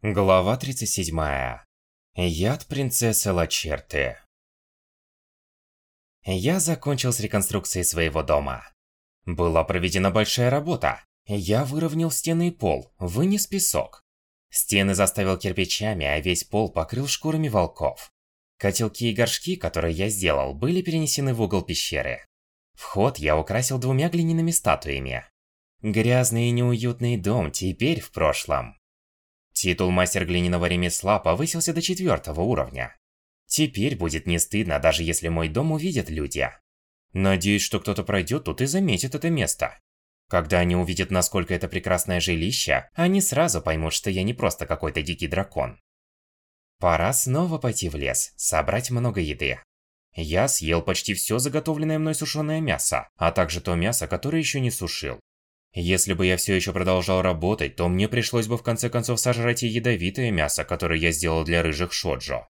Глава 37. Яд принцессы Лачерты. Я закончил с реконструкцией своего дома. Была проведена большая работа. Я выровнял стены и пол, вынес песок. Стены заставил кирпичами, а весь пол покрыл шкурами волков. Котелки и горшки, которые я сделал, были перенесены в угол пещеры. Вход я украсил двумя глиняными статуями. Грязный и неуютный дом теперь в прошлом. Титул мастер глиняного ремесла повысился до четвертого уровня. Теперь будет не стыдно, даже если мой дом увидят люди. Надеюсь, что кто-то пройдет тут и заметит это место. Когда они увидят, насколько это прекрасное жилище, они сразу поймут, что я не просто какой-то дикий дракон. Пора снова пойти в лес, собрать много еды. Я съел почти все заготовленное мной сушеное мясо, а также то мясо, которое еще не сушил. Если бы я все еще продолжал работать, то мне пришлось бы в конце концов сожрать и ядовитое мясо, которое я сделал для рыжих Шоджо.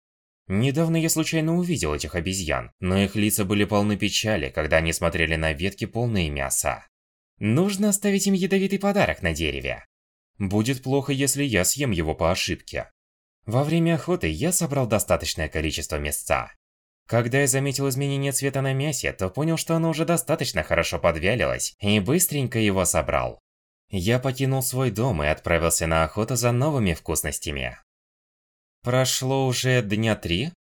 Недавно я случайно увидел этих обезьян, но их лица были полны печали, когда они смотрели на ветки полные мяса. Нужно оставить им ядовитый подарок на дереве. Будет плохо, если я съем его по ошибке. Во время охоты я собрал достаточное количество мяса. Когда я заметил изменение цвета на мясе, то понял, что оно уже достаточно хорошо подвялилось, и быстренько его собрал. Я покинул свой дом и отправился на охоту за новыми вкусностями. Прошло уже дня три?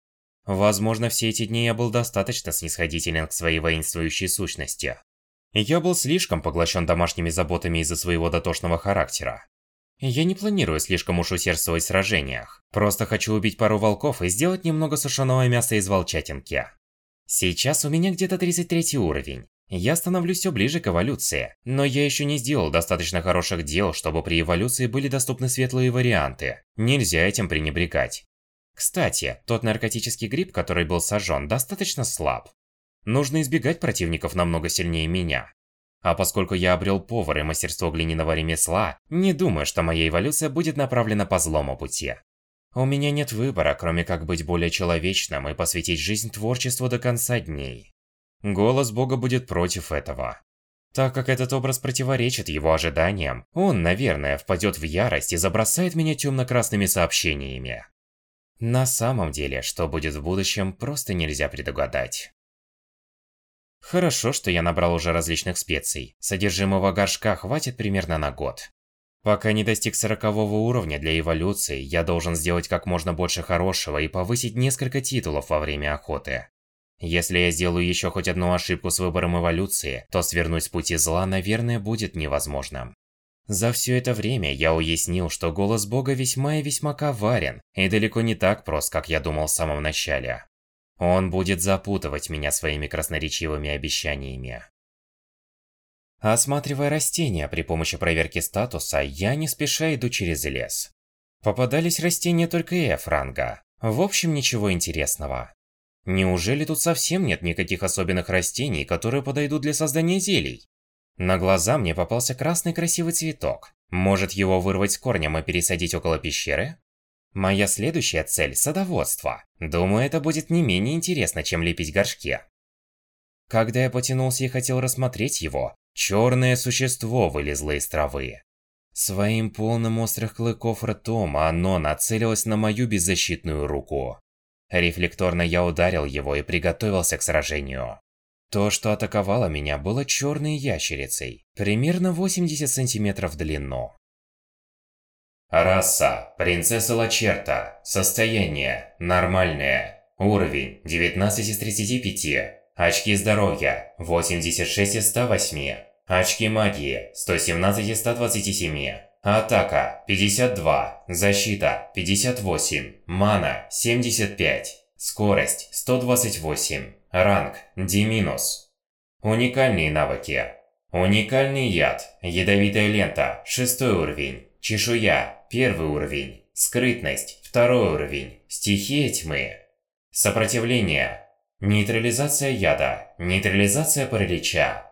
Возможно, все эти дни я был достаточно снисходителен к своей воинствующей сущности. Я был слишком поглощен домашними заботами из-за своего дотошного характера. Я не планирую слишком уж усердствовать в сражениях. Просто хочу убить пару волков и сделать немного сушеного мяса из волчатинки. Сейчас у меня где-то 33 уровень. Я становлюсь все ближе к эволюции, но я еще не сделал достаточно хороших дел, чтобы при эволюции были доступны светлые варианты. Нельзя этим пренебрегать. Кстати, тот наркотический гриб, который был сожжен, достаточно слаб. Нужно избегать противников намного сильнее меня. А поскольку я обрел повар и мастерство глиняного ремесла, не думаю, что моя эволюция будет направлена по злому пути. У меня нет выбора, кроме как быть более человечным и посвятить жизнь творчеству до конца дней. Голос Бога будет против этого. Так как этот образ противоречит его ожиданиям, он, наверное, впадет в ярость и забросает меня темно-красными сообщениями. На самом деле, что будет в будущем, просто нельзя предугадать. Хорошо, что я набрал уже различных специй. Содержимого горшка хватит примерно на год. Пока не достиг сорокового уровня для эволюции, я должен сделать как можно больше хорошего и повысить несколько титулов во время охоты. Если я сделаю еще хоть одну ошибку с выбором эволюции, то свернуть с пути зла, наверное, будет невозможным. За все это время я уяснил, что голос бога весьма и весьма коварен, и далеко не так прост, как я думал в самом начале. Он будет запутывать меня своими красноречивыми обещаниями. Осматривая растения при помощи проверки статуса, я не спеша иду через лес. Попадались растения только F-ранга. В общем, ничего интересного. Неужели тут совсем нет никаких особенных растений, которые подойдут для создания зелий? На глаза мне попался красный красивый цветок. Может его вырвать с корнем и пересадить около пещеры? Моя следующая цель – садоводство. Думаю, это будет не менее интересно, чем лепить горшки. Когда я потянулся и хотел рассмотреть его, черное существо вылезло из травы. Своим полным острых клыков ртом оно нацелилось на мою беззащитную руку. Рефлекторно я ударил его и приготовился к сражению. То, что атаковало меня, было черной ящерицей, примерно 80 сантиметров в длину. Раса – принцесса Лачерта. Состояние – нормальное. Уровень – 19 из 35. Очки здоровья – 86 из 108. Очки магии – 117 из 127. Атака – 52. Защита – 58. Мана – 75. Скорость – 128. Ранг – D-. Уникальные навыки. Уникальный яд. Ядовитая лента. 6 уровень. Чешуя первый уровень. Скрытность – второй уровень. Стихия тьмы. Сопротивление. Нейтрализация яда. Нейтрализация паралича.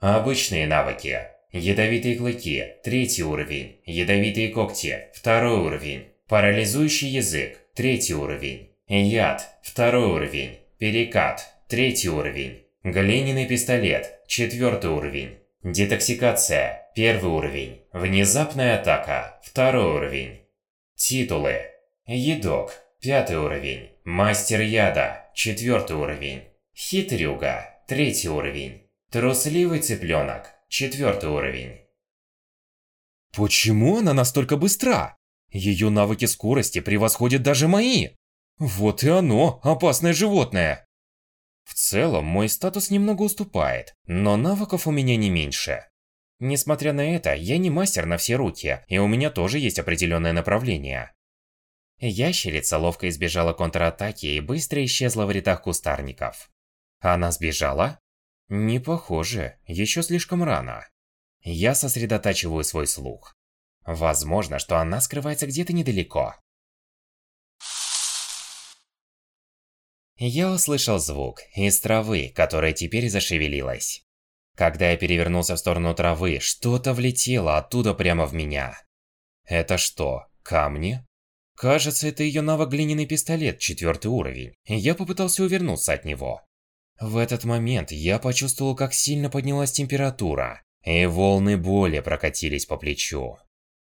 Обычные навыки. Ядовитые клыки – третий уровень. Ядовитые когти – второй уровень. Парализующий язык – третий уровень. Яд – второй уровень. Перекат – третий уровень. Глиняный пистолет – четвертый уровень. Детоксикация – первый уровень. Внезапная атака – второй уровень. Титулы. Едок. Пятый уровень. Мастер яда. Четвертый уровень. Хитрюга. Третий уровень. Трусливый цыпленок. Четвертый уровень. Почему она настолько быстра? Ее навыки скорости превосходят даже мои. Вот и оно, опасное животное. В целом, мой статус немного уступает, но навыков у меня не меньше. Несмотря на это, я не мастер на все руки, и у меня тоже есть определенное направление. Ящерица ловко избежала контратаки и быстро исчезла в рядах кустарников. Она сбежала? Не похоже, еще слишком рано. Я сосредотачиваю свой слух. Возможно, что она скрывается где-то недалеко. Я услышал звук из травы, которая теперь зашевелилась. Когда я перевернулся в сторону травы, что-то влетело оттуда прямо в меня. Это что, камни? Кажется, это ее навык глиняный пистолет, четвертый уровень. Я попытался увернуться от него. В этот момент я почувствовал, как сильно поднялась температура, и волны боли прокатились по плечу.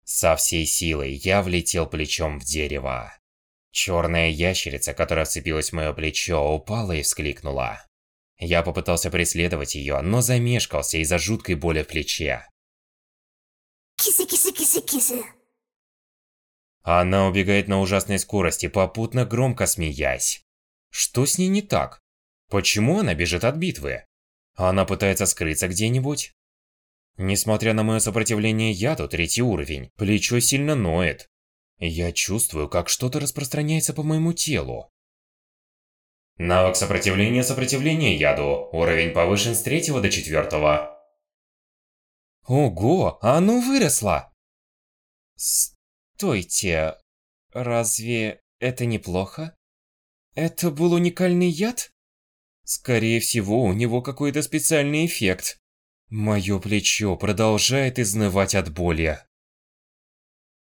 Со всей силой я влетел плечом в дерево. Черная ящерица, которая вцепилась в мое плечо, упала и вскликнула. Я попытался преследовать ее, но замешкался из-за жуткой боли в плече. Кисы-кисы-кисы-кисы. Она убегает на ужасной скорости, попутно громко смеясь. Что с ней не так? Почему она бежит от битвы? Она пытается скрыться где-нибудь? Несмотря на мое сопротивление яду, третий уровень, плечо сильно ноет. Я чувствую, как что-то распространяется по моему телу. Навык сопротивления сопротивления яду. Уровень повышен с третьего до четвертого. Ого, оно выросло! Стойте, разве это неплохо? Это был уникальный яд? Скорее всего, у него какой-то специальный эффект. Мое плечо продолжает изнывать от боли.